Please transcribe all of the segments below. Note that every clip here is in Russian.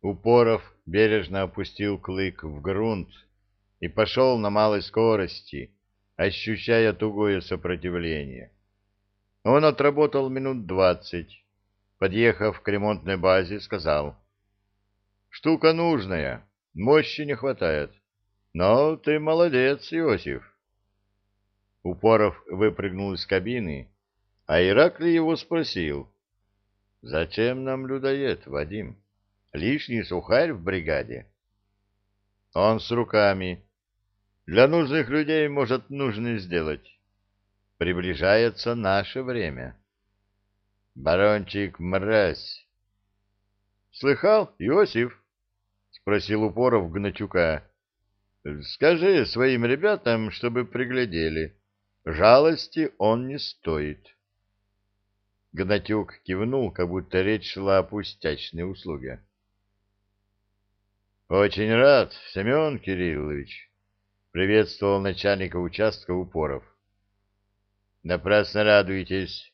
Упоров бережно опустил клык в грунт и пошел на малой скорости, ощущая тугое сопротивление. Он отработал минут двадцать. Подъехав к ремонтной базе, сказал. «Штука нужная, мощи не хватает. Но ты молодец, Иосиф». Упоров выпрыгнул из кабины, а Ираклий его спросил. «Зачем нам людоед, Вадим? Лишний сухарь в бригаде?» Он с руками. Для нужных людей может нужно сделать. Приближается наше время. Барончик мразь. Слыхал, Иосиф? Спросил Упоров Гнатюка. Скажи своим ребятам, чтобы приглядели. Жалости он не стоит. Гнатюк кивнул, как будто речь шла о пустячной услуге. Очень рад, Семен Кириллович, приветствовал начальника участка Упоров. Напрасно радуетесь,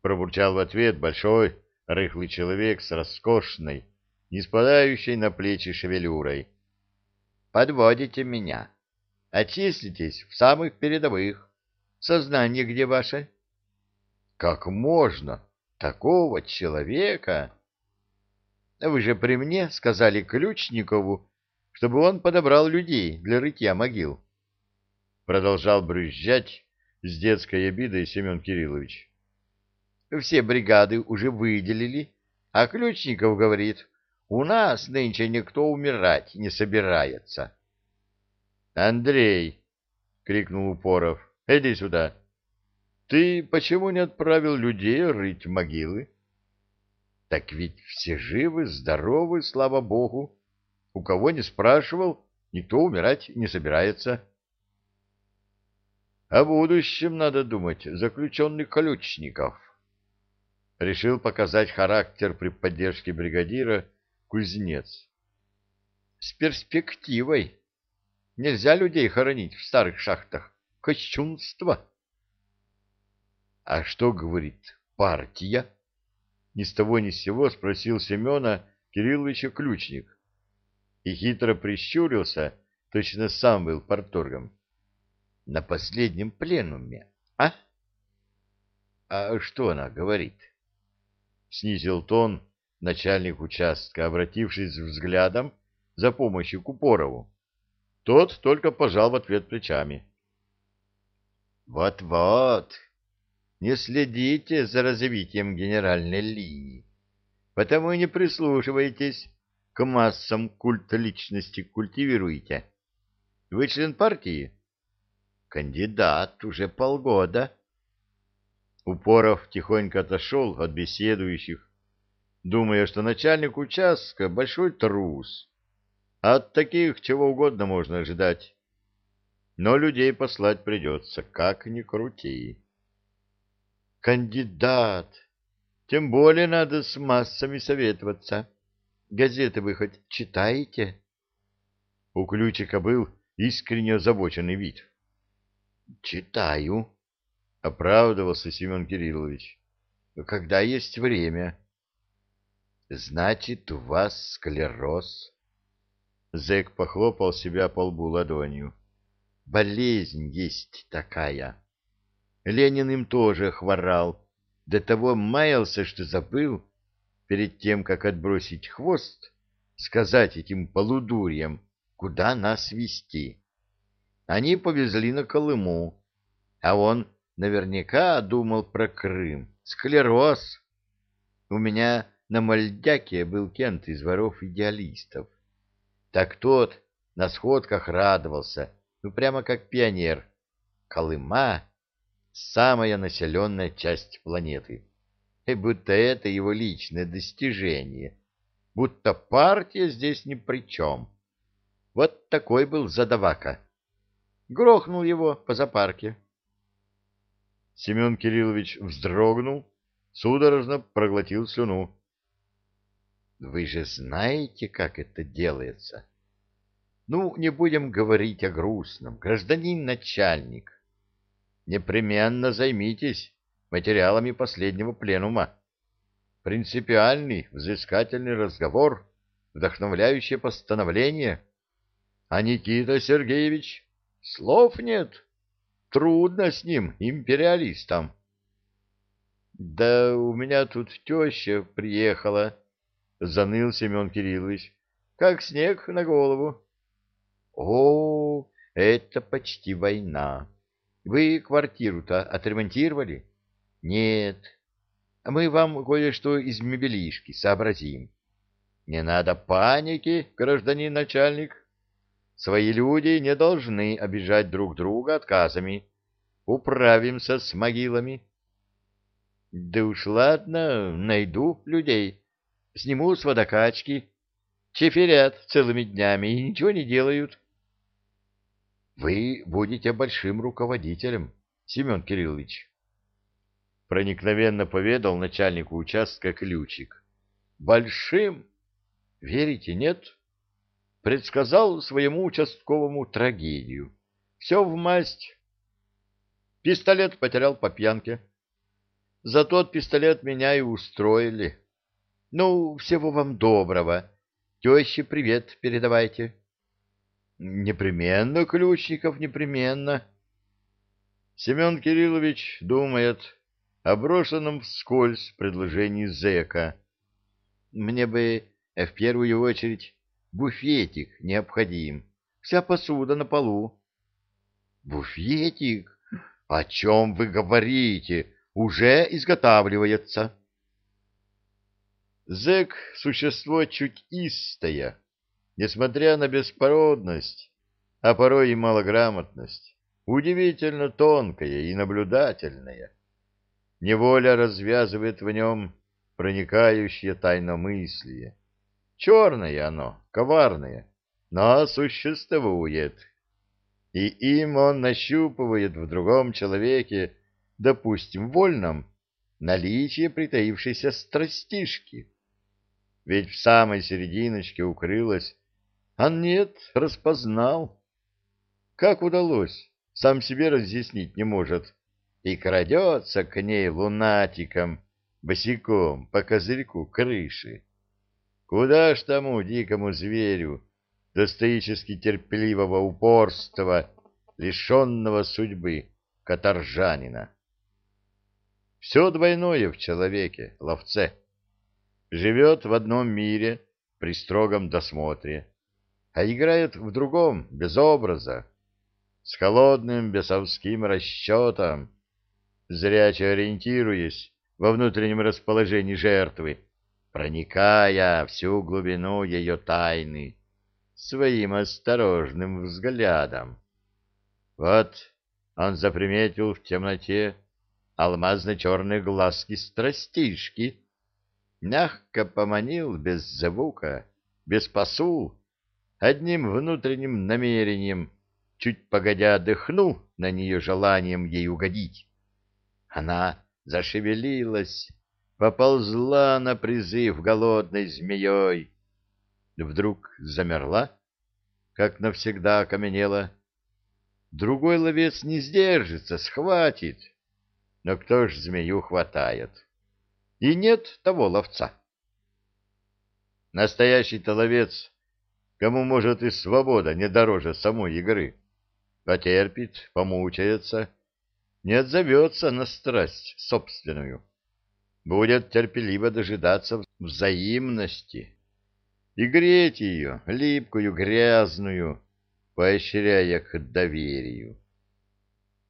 пробурчал в ответ большой, рыхлый человек с роскошной, не спадающей на плечи шевелюрой. Подводите меня. Очиститесь в самых передовых. Сознание где ваше? Как можно такого человека? Вы же при мне сказали Ключникову, чтобы он подобрал людей для рытья могил. Продолжал брызжать с детской обидой Семен Кириллович. Все бригады уже выделили, а Ключников говорит, у нас нынче никто умирать не собирается. Андрей, — крикнул Упоров, — иди сюда. Ты почему не отправил людей рыть могилы? Так ведь все живы, здоровы, слава богу. У кого не спрашивал, никто умирать не собирается. О будущем надо думать, заключенный Колючников. Решил показать характер при поддержке бригадира кузнец. С перспективой. Нельзя людей хоронить в старых шахтах. Кощунство. А что говорит партия? Ни с того ни с сего спросил Семена Кирилловича ключник. И хитро прищурился, точно сам был порторгом на последнем пленуме, а? А что она говорит? Снизил тон начальник участка, обратившись взглядом за помощью к Упорову. Тот только пожал в ответ плечами. Вот-вот, не следите за развитием генеральной линии, потому и не прислушивайтесь к массам культа личности культивируете. Вы член партии? Кандидат уже полгода. Упоров тихонько отошел от беседующих, думая, что начальник участка — большой трус. От таких чего угодно можно ожидать. Но людей послать придется, как ни крути. Кандидат! Тем более надо с массами советоваться. Газеты вы хоть читаете? У Ключика был искренне озабоченный вид. — Читаю, — оправдывался Семен Кириллович. — Когда есть время. — Значит, у вас склероз. Зэк похлопал себя по лбу ладонью. — Болезнь есть такая. Ленин им тоже хворал. До того маялся, что забыл, перед тем, как отбросить хвост, сказать этим полудурьям, куда нас вести. Они повезли на Колыму, а он наверняка думал про Крым. Склероз. У меня на Мальдяке был Кент из воров-идеалистов. Так тот на сходках радовался, ну прямо как пионер. Колыма — самая населенная часть планеты. И будто это его личное достижение. Будто партия здесь ни при чем. Вот такой был задавака грохнул его по запарке. Семен Кириллович вздрогнул, судорожно проглотил слюну. — Вы же знаете, как это делается? — Ну, не будем говорить о грустном, гражданин начальник. Непременно займитесь материалами последнего пленума. Принципиальный, взыскательный разговор вдохновляющее постановление. А Никита Сергеевич, слов нет. Трудно с ним, империалистам. Да у меня тут теща приехала, заныл Семен Кириллович, как снег на голову. О, это почти война. Вы квартиру-то отремонтировали? Нет. Мы вам кое-что из мебелишки сообразим. Не надо паники, гражданин начальник. Свои люди не должны обижать друг друга отказами. Управимся с могилами. Да уж ладно, найду людей. Сниму с водокачки. Чеферят целыми днями и ничего не делают. Вы будете большим руководителем, Семен Кириллович. Проникновенно поведал начальнику участка ключик. Большим? Верите, нет? Предсказал своему участковому трагедию. Все в масть. Пистолет потерял по пьянке. За тот пистолет меня и устроили. Ну, всего вам доброго. Теще привет передавайте. Непременно, Ключников, непременно. Семен Кириллович думает о брошенном вскользь предложении зэка. Мне бы в первую очередь буфетик необходим. Вся посуда на полу. Буфетик? О чем вы говорите? уже изготавливается. Зэк — существо чуть истое, несмотря на беспородность, а порой и малограмотность, удивительно тонкое и наблюдательное. Неволя развязывает в нем проникающее тайномыслие. Черное оно, коварное, но существует. И им он нащупывает в другом человеке допустим, вольном, наличие притаившейся страстишки. Ведь в самой серединочке укрылась, а нет, распознал. Как удалось, сам себе разъяснить не может, и крадется к ней лунатиком, босиком по козырьку крыши. Куда ж тому дикому зверю, достоически терпеливого упорства, лишенного судьбы, каторжанина? Все двойное в человеке, ловце. Живет в одном мире при строгом досмотре, а играет в другом, без образа, с холодным бесовским расчетом, зряче ориентируясь во внутреннем расположении жертвы, проникая всю глубину ее тайны своим осторожным взглядом. Вот он заприметил в темноте алмазно-черные глазки страстишки, мягко поманил без звука, без посул, одним внутренним намерением, чуть погодя дыхнул на нее желанием ей угодить. Она зашевелилась, поползла на призыв голодной змеей, вдруг замерла, как навсегда окаменела. Другой ловец не сдержится, схватит — но кто ж змею хватает? И нет того ловца. Настоящий-то ловец, кому, может, и свобода не дороже самой игры, потерпит, помучается, не отзовется на страсть собственную, будет терпеливо дожидаться взаимности. И греть ее, липкую, грязную, поощряя к доверию.